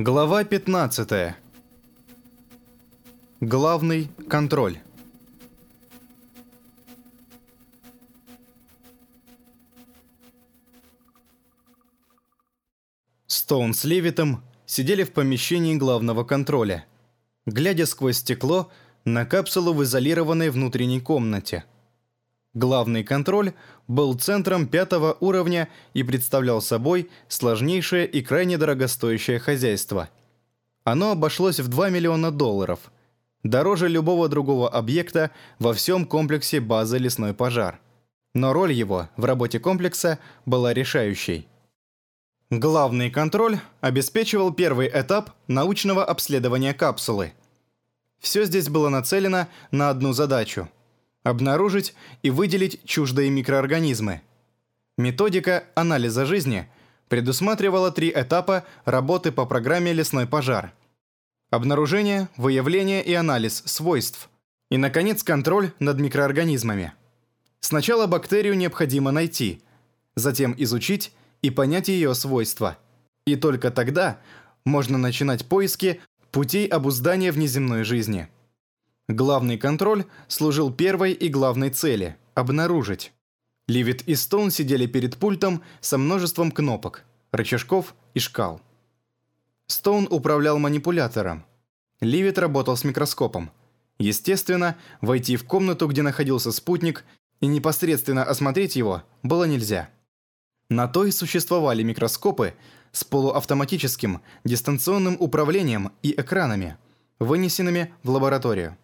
Глава 15. Главный контроль. Стоун с Левитом сидели в помещении главного контроля, глядя сквозь стекло на капсулу в изолированной внутренней комнате. Главный контроль был центром пятого уровня и представлял собой сложнейшее и крайне дорогостоящее хозяйство. Оно обошлось в 2 миллиона долларов, дороже любого другого объекта во всем комплексе базы «Лесной пожар». Но роль его в работе комплекса была решающей. Главный контроль обеспечивал первый этап научного обследования капсулы. Все здесь было нацелено на одну задачу – обнаружить и выделить чуждые микроорганизмы. Методика анализа жизни предусматривала три этапа работы по программе «Лесной пожар». Обнаружение, выявление и анализ свойств. И, наконец, контроль над микроорганизмами. Сначала бактерию необходимо найти, затем изучить и понять ее свойства. И только тогда можно начинать поиски путей обуздания внеземной жизни. Главный контроль служил первой и главной цели – обнаружить. Ливит и Стоун сидели перед пультом со множеством кнопок, рычажков и шкал. Стоун управлял манипулятором. Ливит работал с микроскопом. Естественно, войти в комнату, где находился спутник, и непосредственно осмотреть его было нельзя. На то и существовали микроскопы с полуавтоматическим дистанционным управлением и экранами, вынесенными в лабораторию.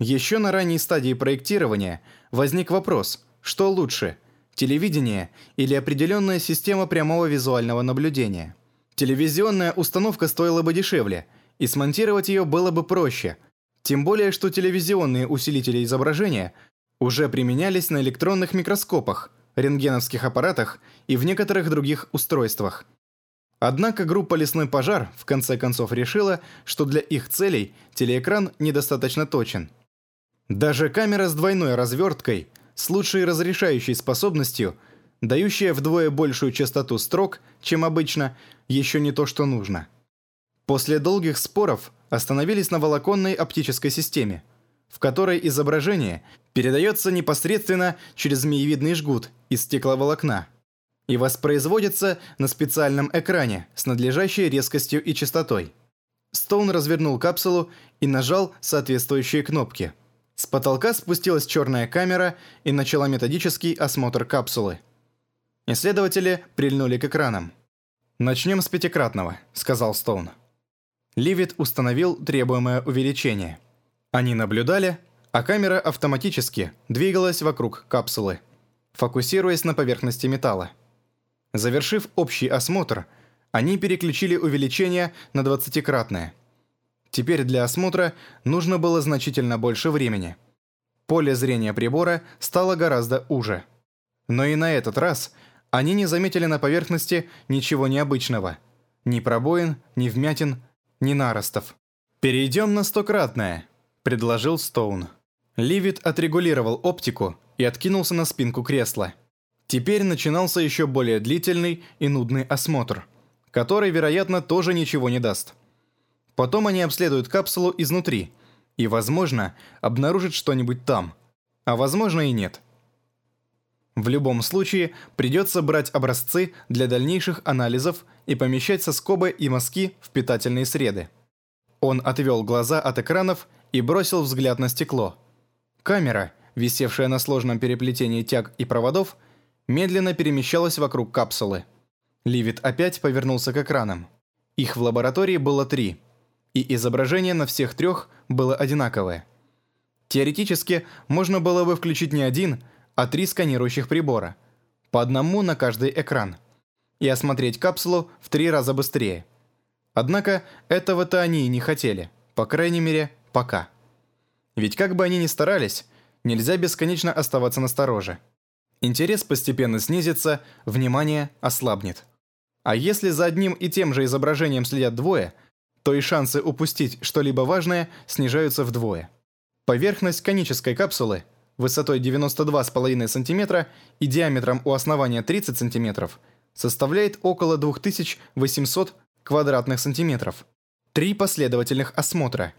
Еще на ранней стадии проектирования возник вопрос, что лучше – телевидение или определенная система прямого визуального наблюдения. Телевизионная установка стоила бы дешевле, и смонтировать ее было бы проще, тем более что телевизионные усилители изображения уже применялись на электронных микроскопах – рентгеновских аппаратах и в некоторых других устройствах. Однако группа «Лесной пожар» в конце концов решила, что для их целей телеэкран недостаточно точен. Даже камера с двойной разверткой, с лучшей разрешающей способностью, дающая вдвое большую частоту строк, чем обычно, еще не то, что нужно. После долгих споров остановились на волоконной оптической системе, в которой изображение передается непосредственно через змеевидный жгут из стекловолокна и воспроизводится на специальном экране с надлежащей резкостью и частотой. Стоун развернул капсулу и нажал соответствующие кнопки. С потолка спустилась черная камера и начала методический осмотр капсулы. Исследователи прильнули к экранам. «Начнем с пятикратного», — сказал Стоун. Ливит установил требуемое увеличение. Они наблюдали, а камера автоматически двигалась вокруг капсулы, фокусируясь на поверхности металла. Завершив общий осмотр, они переключили увеличение на 20-кратное. Теперь для осмотра нужно было значительно больше времени. Поле зрения прибора стало гораздо уже. Но и на этот раз они не заметили на поверхности ничего необычного. Ни пробоин, ни вмятин, ни наростов. «Перейдем на стократное», — предложил Стоун. Ливит отрегулировал оптику и откинулся на спинку кресла. Теперь начинался еще более длительный и нудный осмотр, который, вероятно, тоже ничего не даст. Потом они обследуют капсулу изнутри и, возможно, обнаружат что-нибудь там, а возможно и нет. В любом случае, придется брать образцы для дальнейших анализов и помещать соскобы и мазки в питательные среды. Он отвел глаза от экранов и бросил взгляд на стекло – Камера, висевшая на сложном переплетении тяг и проводов, медленно перемещалась вокруг капсулы. Ливит опять повернулся к экранам. Их в лаборатории было три, и изображение на всех трех было одинаковое. Теоретически, можно было бы включить не один, а три сканирующих прибора, по одному на каждый экран, и осмотреть капсулу в три раза быстрее. Однако этого-то они и не хотели, по крайней мере, пока. Ведь как бы они ни старались, нельзя бесконечно оставаться настороже. Интерес постепенно снизится, внимание ослабнет. А если за одним и тем же изображением следят двое, то и шансы упустить что-либо важное снижаются вдвое. Поверхность конической капсулы высотой 92,5 см и диаметром у основания 30 см составляет около 2800 квадратных сантиметров. Три последовательных осмотра.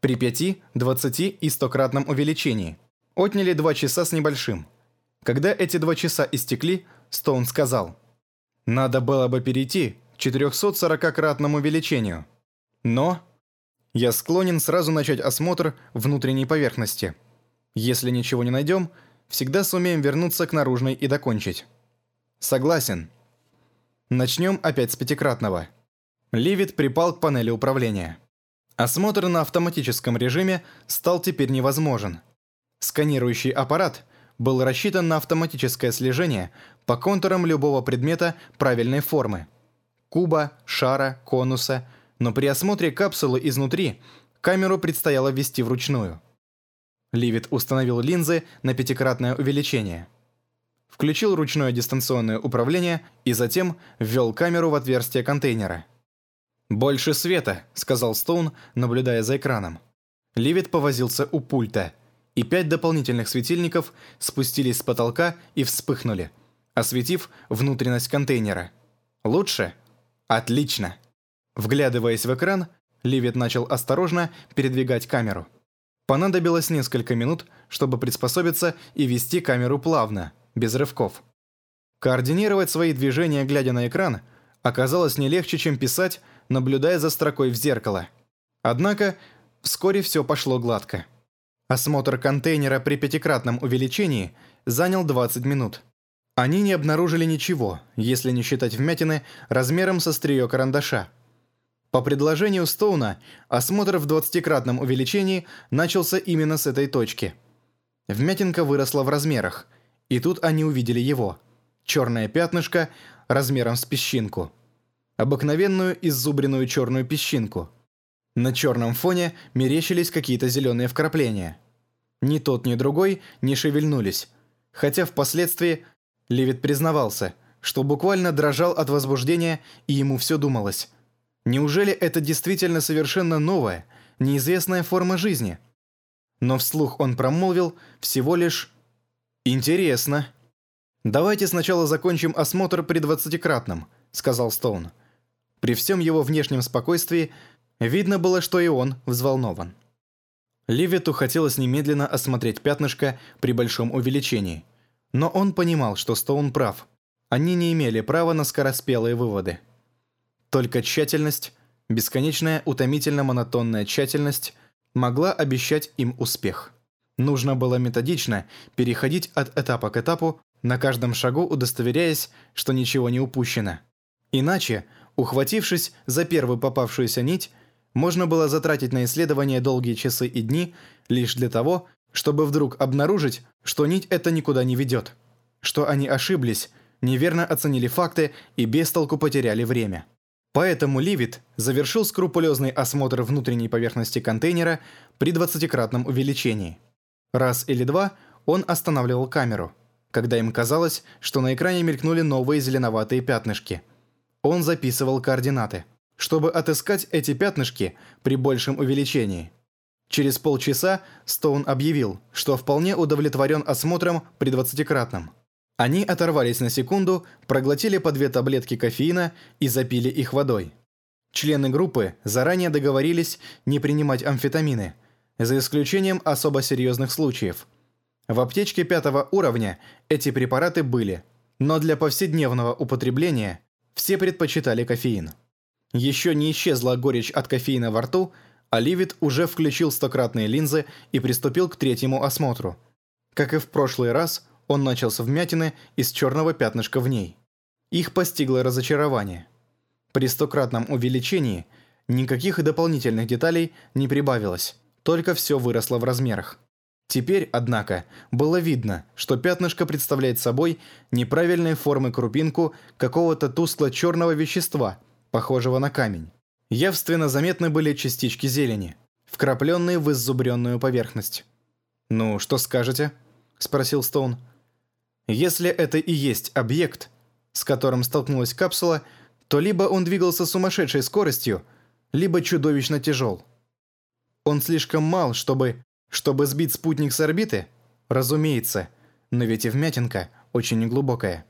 При 5, 20 и 100-кратном увеличении. Отняли 2 часа с небольшим. Когда эти 2 часа истекли, Стоун сказал, «Надо было бы перейти к 440-кратному увеличению. Но я склонен сразу начать осмотр внутренней поверхности. Если ничего не найдем, всегда сумеем вернуться к наружной и докончить». «Согласен», Начнем опять с пятикратного. Ливит припал к панели управления. Осмотр на автоматическом режиме стал теперь невозможен. Сканирующий аппарат был рассчитан на автоматическое слежение по контурам любого предмета правильной формы. Куба, шара, конуса, но при осмотре капсулы изнутри камеру предстояло ввести вручную. Ливит установил линзы на пятикратное увеличение – включил ручное дистанционное управление и затем ввел камеру в отверстие контейнера. «Больше света», — сказал Стоун, наблюдая за экраном. Ливит повозился у пульта, и пять дополнительных светильников спустились с потолка и вспыхнули, осветив внутренность контейнера. «Лучше?» «Отлично!» Вглядываясь в экран, Ливит начал осторожно передвигать камеру. Понадобилось несколько минут, чтобы приспособиться и вести камеру плавно — без рывков. Координировать свои движения, глядя на экран, оказалось не легче, чем писать, наблюдая за строкой в зеркало. Однако, вскоре все пошло гладко. Осмотр контейнера при пятикратном увеличении занял 20 минут. Они не обнаружили ничего, если не считать вмятины размером со острие карандаша. По предложению Стоуна, осмотр в 20-кратном увеличении начался именно с этой точки. Вмятинка выросла в размерах – и тут они увидели его. Черное пятнышко размером с песчинку. Обыкновенную иззубренную черную песчинку. На черном фоне мерещились какие-то зеленые вкрапления. Ни тот, ни другой не шевельнулись. Хотя впоследствии Левит признавался, что буквально дрожал от возбуждения и ему все думалось. Неужели это действительно совершенно новая, неизвестная форма жизни? Но вслух он промолвил всего лишь «Интересно. Давайте сначала закончим осмотр при двадцатикратном», — сказал Стоун. При всем его внешнем спокойствии видно было, что и он взволнован. Ливету хотелось немедленно осмотреть пятнышко при большом увеличении. Но он понимал, что Стоун прав. Они не имели права на скороспелые выводы. Только тщательность, бесконечная утомительно-монотонная тщательность могла обещать им успех. Нужно было методично переходить от этапа к этапу, на каждом шагу удостоверяясь, что ничего не упущено. Иначе, ухватившись за первую попавшуюся нить, можно было затратить на исследование долгие часы и дни лишь для того, чтобы вдруг обнаружить, что нить эта никуда не ведет, что они ошиблись, неверно оценили факты и без толку потеряли время. Поэтому Ливит завершил скрупулезный осмотр внутренней поверхности контейнера при 20-кратном увеличении – Раз или два он останавливал камеру, когда им казалось, что на экране мелькнули новые зеленоватые пятнышки. Он записывал координаты, чтобы отыскать эти пятнышки при большем увеличении. Через полчаса Стоун объявил, что вполне удовлетворен осмотром при двадцатикратном. Они оторвались на секунду, проглотили по две таблетки кофеина и запили их водой. Члены группы заранее договорились не принимать амфетамины – за исключением особо серьезных случаев. В аптечке пятого уровня эти препараты были, но для повседневного употребления все предпочитали кофеин. Еще не исчезла горечь от кофеина во рту, а Ливит уже включил стократные линзы и приступил к третьему осмотру. Как и в прошлый раз, он начал с вмятины из черного пятнышка в ней. Их постигло разочарование. При стократном увеличении никаких дополнительных деталей не прибавилось только все выросло в размерах. Теперь, однако, было видно, что пятнышко представляет собой неправильной формы крупинку какого-то тускло-черного вещества, похожего на камень. Явственно заметны были частички зелени, вкрапленные в иззубренную поверхность. «Ну, что скажете?» – спросил Стоун. «Если это и есть объект, с которым столкнулась капсула, то либо он двигался сумасшедшей скоростью, либо чудовищно тяжел». Он слишком мал, чтобы... Чтобы сбить спутник с орбиты? Разумеется. Но ведь и вмятинка очень неглубокая.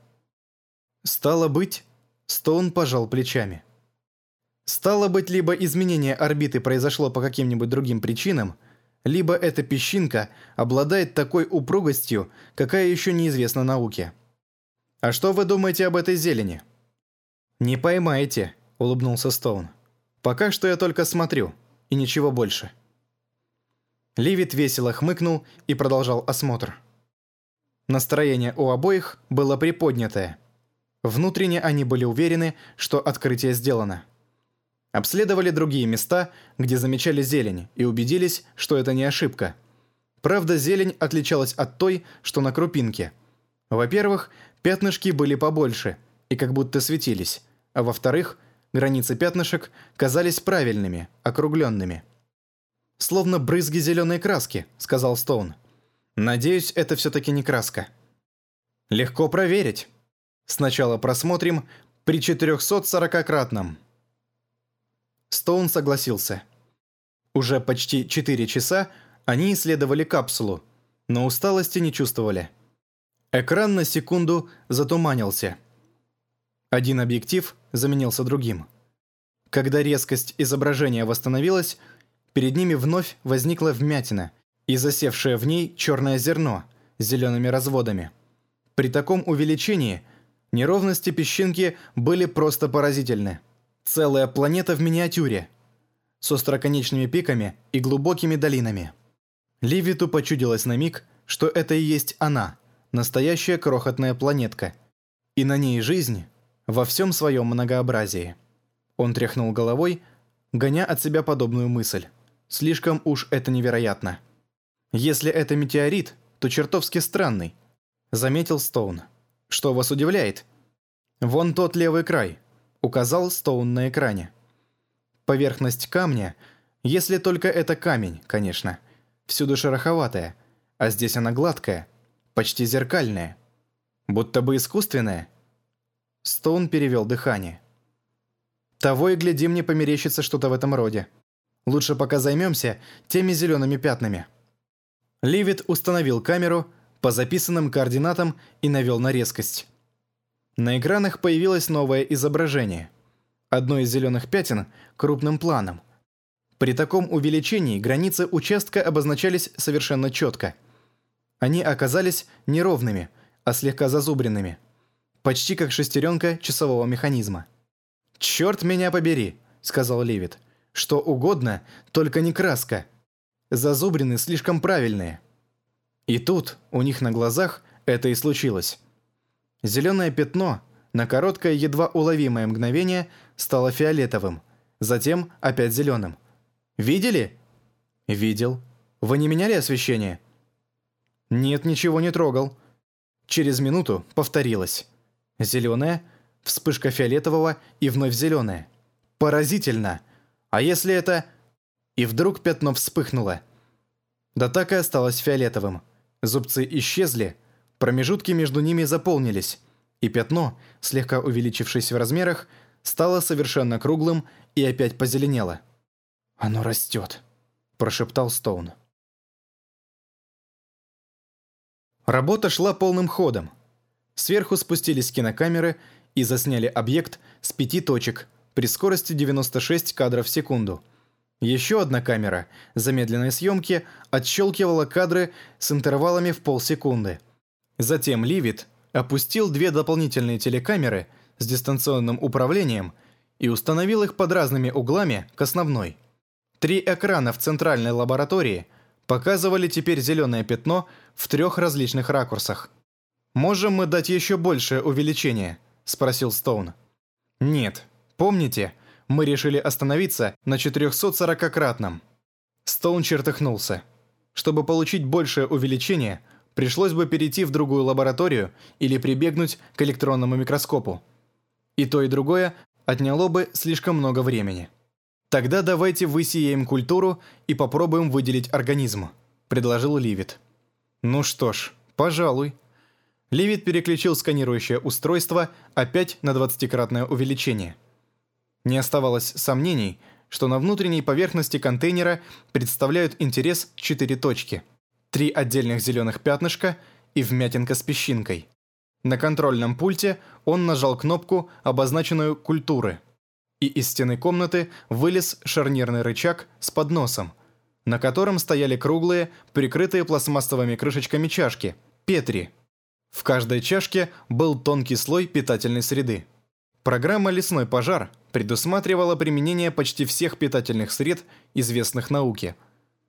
Стало быть, Стоун пожал плечами. Стало быть, либо изменение орбиты произошло по каким-нибудь другим причинам, либо эта песчинка обладает такой упругостью, какая еще неизвестна науке. А что вы думаете об этой зелени? «Не поймаете», — улыбнулся Стоун. «Пока что я только смотрю, и ничего больше». Ливит весело хмыкнул и продолжал осмотр. Настроение у обоих было приподнятое. Внутренне они были уверены, что открытие сделано. Обследовали другие места, где замечали зелень, и убедились, что это не ошибка. Правда, зелень отличалась от той, что на крупинке. Во-первых, пятнышки были побольше и как будто светились, а во-вторых, границы пятнышек казались правильными, округленными. «Словно брызги зеленой краски», — сказал Стоун. Надеюсь, это все-таки не краска. Легко проверить. Сначала просмотрим при 440-кратном. Стоун согласился. Уже почти 4 часа они исследовали капсулу, но усталости не чувствовали. Экран на секунду затуманился. Один объектив заменился другим. Когда резкость изображения восстановилась, перед ними вновь возникла вмятина, и засевшее в ней черное зерно с зелеными разводами. При таком увеличении неровности песчинки были просто поразительны. Целая планета в миниатюре, с остроконечными пиками и глубокими долинами. Ливиту почудилось на миг, что это и есть она, настоящая крохотная планетка, и на ней жизнь во всем своем многообразии. Он тряхнул головой, гоня от себя подобную мысль. Слишком уж это невероятно. «Если это метеорит, то чертовски странный», — заметил Стоун. «Что вас удивляет?» «Вон тот левый край», — указал Стоун на экране. Поверхность камня, если только это камень, конечно, всюду шероховатая, а здесь она гладкая, почти зеркальная. Будто бы искусственная. Стоун перевел дыхание. Того и гляди, мне померещится что-то в этом роде. Лучше пока займемся теми зелеными пятнами. Ливит установил камеру по записанным координатам и навел на резкость. На экранах появилось новое изображение. Одно из зеленых пятен крупным планом. При таком увеличении границы участка обозначались совершенно четко. Они оказались неровными, а слегка зазубренными. Почти как шестеренка часового механизма. «Черт меня побери», — сказал Ливит. «Что угодно, только не краска» зазубрины слишком правильные. И тут, у них на глазах, это и случилось. Зеленое пятно на короткое, едва уловимое мгновение стало фиолетовым, затем опять зеленым. «Видели?» «Видел. Вы не меняли освещение?» «Нет, ничего не трогал». Через минуту повторилось. Зеленое, вспышка фиолетового и вновь зеленое. Поразительно! А если это и вдруг пятно вспыхнуло. Да так и осталось фиолетовым. Зубцы исчезли, промежутки между ними заполнились, и пятно, слегка увеличившись в размерах, стало совершенно круглым и опять позеленело. «Оно растет», – прошептал Стоун. Работа шла полным ходом. Сверху спустились кинокамеры и засняли объект с пяти точек при скорости 96 кадров в секунду – еще одна камера замедленной съемки отщелкивала кадры с интервалами в полсекунды. Затем Ливит опустил две дополнительные телекамеры с дистанционным управлением и установил их под разными углами к основной. Три экрана в центральной лаборатории показывали теперь зеленое пятно в трех различных ракурсах. «Можем мы дать еще большее увеличение?» – спросил Стоун. «Нет. Помните, мы решили остановиться на 440-кратном. Стоун чертыхнулся. Чтобы получить большее увеличение, пришлось бы перейти в другую лабораторию или прибегнуть к электронному микроскопу. И то, и другое отняло бы слишком много времени. «Тогда давайте высеяем культуру и попробуем выделить организм», – предложил Ливит. «Ну что ж, пожалуй». Ливит переключил сканирующее устройство опять на 20-кратное увеличение – не оставалось сомнений, что на внутренней поверхности контейнера представляют интерес четыре точки. Три отдельных зеленых пятнышка и вмятинка с песчинкой. На контрольном пульте он нажал кнопку, обозначенную «Культуры». и из стены комнаты вылез шарнирный рычаг с подносом, на котором стояли круглые, прикрытые пластмассовыми крышечками чашки, Петри. В каждой чашке был тонкий слой питательной среды. Программа «Лесной пожар» предусматривала применение почти всех питательных сред, известных науке.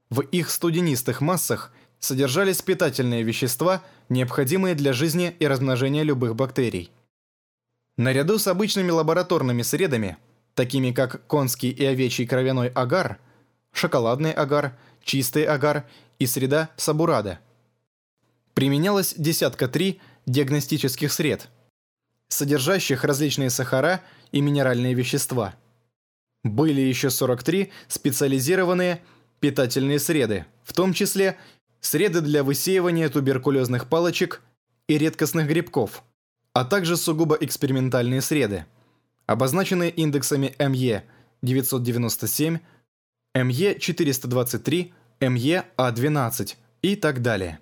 В их студенистых массах содержались питательные вещества, необходимые для жизни и размножения любых бактерий. Наряду с обычными лабораторными средами, такими как конский и овечий кровяной агар, шоколадный агар, чистый агар и среда сабурада, применялось десятка три диагностических сред, содержащих различные сахара и минеральные вещества. Были еще 43 специализированные питательные среды, в том числе среды для высеивания туберкулезных палочек и редкостных грибков, а также сугубо экспериментальные среды, обозначенные индексами МЕ-997, МЕ-423, МЕ-А12 и так далее.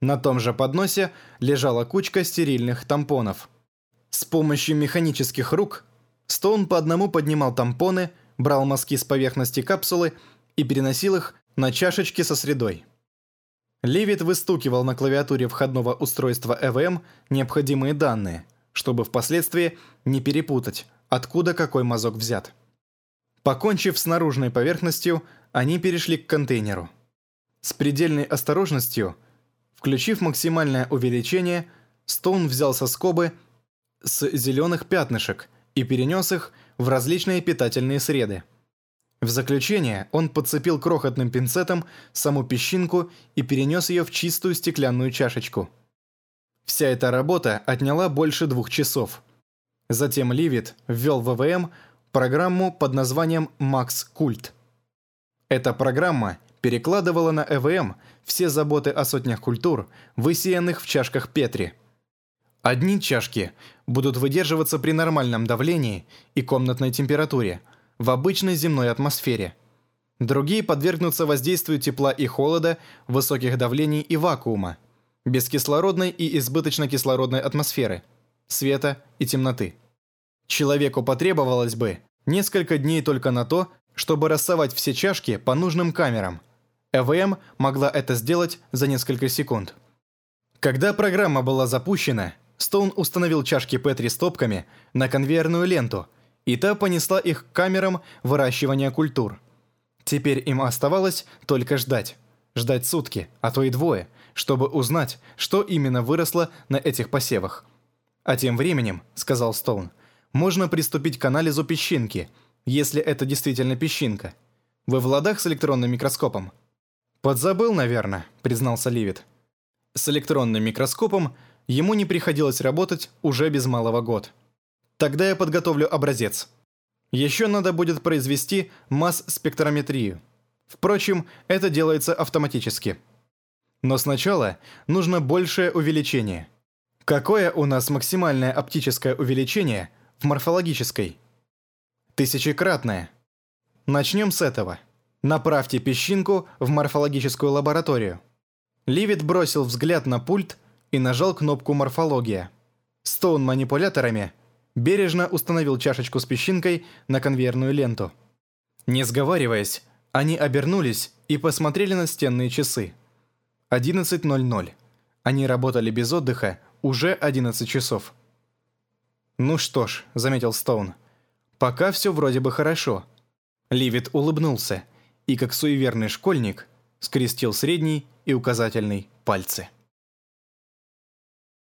На том же подносе лежала кучка стерильных тампонов. С помощью механических рук Стоун по одному поднимал тампоны, брал мазки с поверхности капсулы и переносил их на чашечки со средой. Левит выстукивал на клавиатуре входного устройства ЭВМ необходимые данные, чтобы впоследствии не перепутать, откуда какой мазок взят. Покончив с наружной поверхностью, они перешли к контейнеру. С предельной осторожностью, включив максимальное увеличение, Стоун взял со скобы с зеленых пятнышек и перенес их в различные питательные среды – в заключение он подцепил крохотным пинцетом саму песчинку и перенес ее в чистую стеклянную чашечку. Вся эта работа отняла больше двух часов. Затем Ливит ввел в ВВМ программу под названием «Макс Культ». Эта программа перекладывала на ЭВМ все заботы о сотнях культур, высеянных в чашках Петри. Одни чашки будут выдерживаться при нормальном давлении и комнатной температуре – в обычной земной атмосфере. Другие подвергнутся воздействию тепла и холода, высоких давлений и вакуума, бескислородной и избыточно кислородной атмосферы, света и темноты. Человеку потребовалось бы несколько дней только на то, чтобы рассовать все чашки по нужным камерам. ЭВМ могла это сделать за несколько секунд. Когда программа была запущена, Стоун установил чашки Петри стопками на конвейерную ленту – и та понесла их к камерам выращивания культур. Теперь им оставалось только ждать. Ждать сутки, а то и двое, чтобы узнать, что именно выросло на этих посевах. А тем временем, сказал Стоун, можно приступить к анализу песчинки, если это действительно песчинка. Вы в ладах с электронным микроскопом? Подзабыл, наверное, признался Ливит. С электронным микроскопом ему не приходилось работать уже без малого год. Тогда я подготовлю образец. Еще надо будет произвести масс-спектрометрию. Впрочем, это делается автоматически. Но сначала нужно большее увеличение. Какое у нас максимальное оптическое увеличение в морфологической? Тысячекратное. Начнем с этого. Направьте песчинку в морфологическую лабораторию. Ливит бросил взгляд на пульт и нажал кнопку «Морфология». Стоун манипуляторами – бережно установил чашечку с песчинкой на конвейерную ленту. Не сговариваясь, они обернулись и посмотрели на стенные часы. 11.00. Они работали без отдыха уже 11 часов. «Ну что ж», — заметил Стоун, — «пока все вроде бы хорошо». Ливит улыбнулся и, как суеверный школьник, скрестил средний и указательный пальцы.